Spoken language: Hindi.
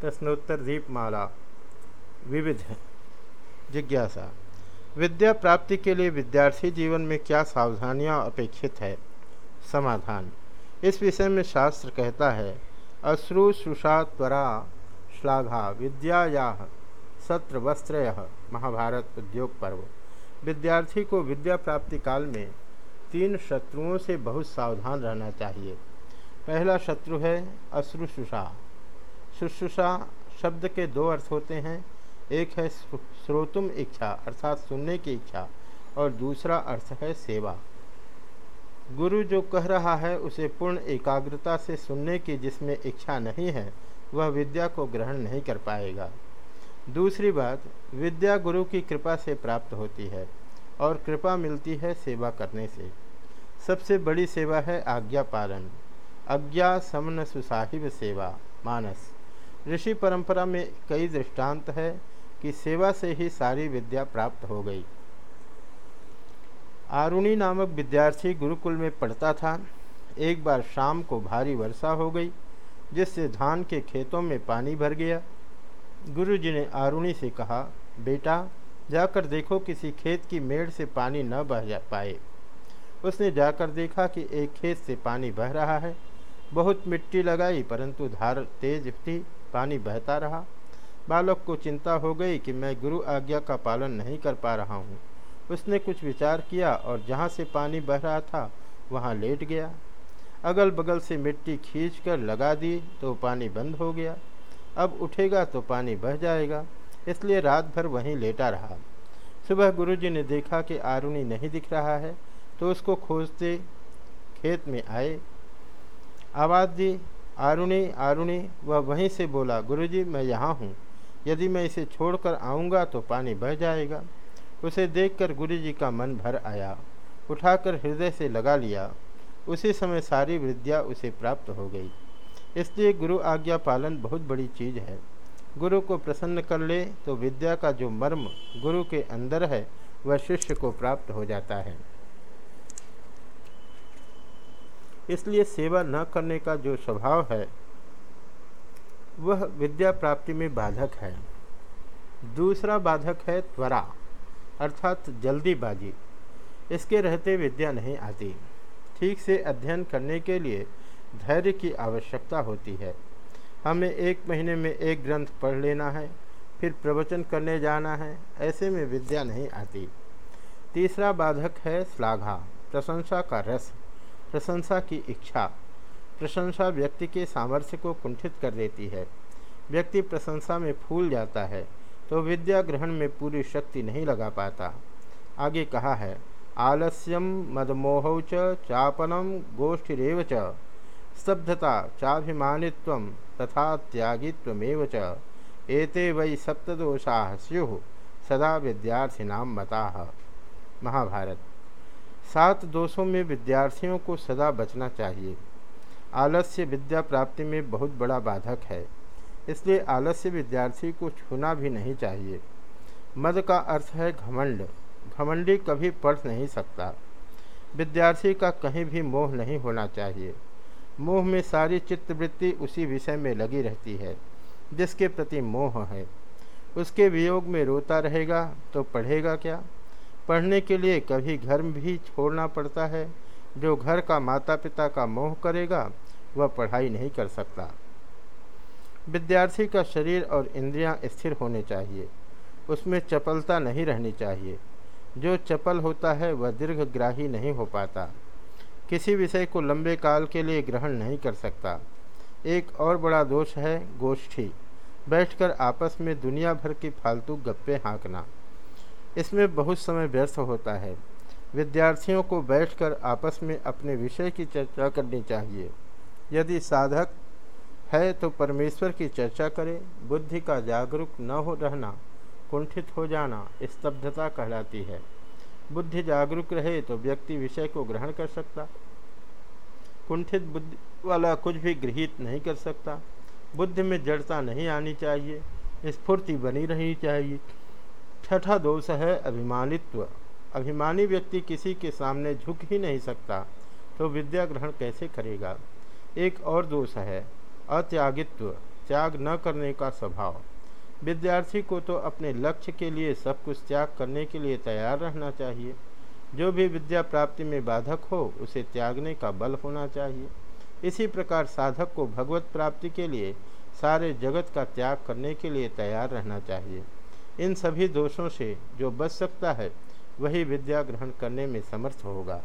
प्रश्नोत्तर दीपमाला विविध। जिज्ञासा। विद्या प्राप्ति के लिए विद्यार्थी जीवन में क्या सावधानियाँ अपेक्षित है? समाधान। इस विषय में शास्त्र कहता है अश्रुशुषा त्वरा श्लाघा विद्या सत्र वस्त्रय महाभारत उद्योग पर्व। विद्यार्थी को विद्या प्राप्ति काल में तीन शत्रुओं से बहुत सावधान रहना चाहिए। पहला शत्रु है अश्रुशुषा शुश्रूषा शब्द के दो अर्थ होते हैं। एक है श्रोतुम इच्छा, अर्थात सुनने की इच्छा, और दूसरा अर्थ है सेवा। गुरु जो कह रहा है, उसे पूर्ण एकाग्रता से सुनने की जिसमें इच्छा नहीं है, वह विद्या को ग्रहण नहीं कर पाएगा। दूसरी बात, विद्या गुरु की कृपा से प्राप्त होती है, और कृपा मिलती है सेवा करने से। सबसे बड़ी सेवा है आज्ञा पालन अज्ञा समन सुसाहिब सेवा, मानस। ऋषि परंपरा में कई दृष्टांत है कि सेवा से ही सारी विद्या प्राप्त हो गई। आरुणी नामक विद्यार्थी गुरुकुल में पढ़ता था। एक बार शाम को भारी वर्षा हो गई, जिससे धान के खेतों में पानी भर गया। गुरुजी ने आरुणी से कहा, बेटा, जाकर देखो किसी खेत की मेड़ से पानी न बह जा पाए। उसने जाकर देखा कि एक खेत से पानी बह रहा है। बहुत मिट्टी लगाई, परंतु धार तेज थी। पानी बहता रहा। बालक को चिंता हो गई कि मैं गुरु आज्ञा का पालन नहीं कर पा रहा हूँ। उसने कुछ विचार किया और जहाँ से पानी बह रहा था, वहाँ लेट गया। अगल बगल से मिट्टी खींच कर लगा दी तो पानी बंद हो गया। अब उठेगा तो पानी बह जाएगा, इसलिए रात भर वहीं लेटा रहा। सुबह गुरुजी ने देखा कि आरुणी नहीं दिख रहा है तो उसको खोजते खेत में आए। आवाज़ दी आरुणी आरुणी, वह वहीं से बोला, गुरुजी, मैं यहाँ हूँ। यदि मैं इसे छोड़कर आऊँगा तो पानी बह जाएगा। उसे देखकर गुरुजी का मन भर आया। उठाकर हृदय से लगा लिया। उसी समय सारी विद्या उसे प्राप्त हो गई। इसलिए गुरु आज्ञा पालन बहुत बड़ी चीज़ है। गुरु को प्रसन्न कर ले तो विद्या का जो मर्म गुरु के अंदर है, वह शिष्य को प्राप्त हो जाता है। इसलिए सेवा न करने का जो स्वभाव है, वह विद्या प्राप्ति में बाधक है। दूसरा बाधक है त्वरा, अर्थात जल्दीबाजी। इसके रहते विद्या नहीं आती। ठीक से अध्ययन करने के लिए धैर्य की आवश्यकता होती है। हमें एक महीने में एक ग्रंथ पढ़ लेना है, फिर प्रवचन करने जाना है, ऐसे में विद्या नहीं आती। तीसरा बाधक है श्लाघा, प्रशंसा का रस। प्रशंसा की इच्छा। प्रशंसा व्यक्ति के सामर्थ्य को कुंठित कर देती है। व्यक्ति प्रशंसा में फूल जाता है तो विद्या ग्रहण में पूरी शक्ति नहीं लगा पाता। आगे कहा है आलस्यम मदमोह चापनम गोष्ठिरेव च। स्तब्धता चाभिमानित्व तथा त्यागित्वमेव च। एते वै सप्तदोषा स्यु, सदा विद्यार्थिनाम मता। महाभारत। सात दोषों में विद्यार्थियों को सदा बचना चाहिए। आलस्य विद्या प्राप्ति में बहुत बड़ा बाधक है, इसलिए आलस्य विद्यार्थी को छूना भी नहीं चाहिए। मद का अर्थ है घमंड, घमंडी कभी पढ़ नहीं सकता। विद्यार्थी का कहीं भी मोह नहीं होना चाहिए। मोह में सारी चित्तवृत्ति उसी विषय में लगी रहती है, जिसके प्रति मोह है। उसके वियोग में रोता रहेगा तो पढ़ेगा क्या? पढ़ने के लिए कभी घर भी छोड़ना पड़ता है। जो घर का माता पिता का मोह करेगा, वह पढ़ाई नहीं कर सकता। विद्यार्थी का शरीर और इंद्रियाँ स्थिर होने चाहिए। उसमें चपलता नहीं रहनी चाहिए। जो चपल होता है, वह दीर्घग्राही नहीं हो पाता। किसी विषय को लंबे काल के लिए ग्रहण नहीं कर सकता। एक और बड़ा दोष है, गोष्ठी। बैठकर आपस में दुनिया भर की फालतू गप्पे हाँकना। इसमें बहुत समय व्यर्थ होता है। विद्यार्थियों को बैठकर आपस में अपने विषय की चर्चा करनी चाहिए। यदि साधक है तो परमेश्वर की चर्चा करें, बुद्धि का जागरूक न हो रहना, कुंठित हो जाना स्तब्धता कहलाती है। बुद्धि जागरूक रहे तो व्यक्ति विषय को ग्रहण कर सकता, कुंठित बुद्धि वाला कुछ भी गृहित नहीं कर सकता। बुद्धि में जड़ता नहीं आनी चाहिए, स्फूर्ति बनी रहनी चाहिए। छठा दोष है अभिमानित्व। अभिमानी व्यक्ति किसी के सामने झुक ही नहीं सकता तो विद्या ग्रहण कैसे करेगा? एक और दोष है अत्यागित्व, त्याग न करने का स्वभाव। विद्यार्थी को तो अपने लक्ष्य के लिए सब कुछ त्याग करने के लिए तैयार रहना चाहिए। जो भी विद्या प्राप्ति में बाधक हो, उसे त्यागने का बल होना चाहिए। इसी प्रकार साधक को भगवत प्राप्ति के लिए सारे जगत का त्याग करने के लिए तैयार रहना चाहिए। इन सभी दोषों से जो बच सकता है, वही विद्या ग्रहण करने में समर्थ होगा।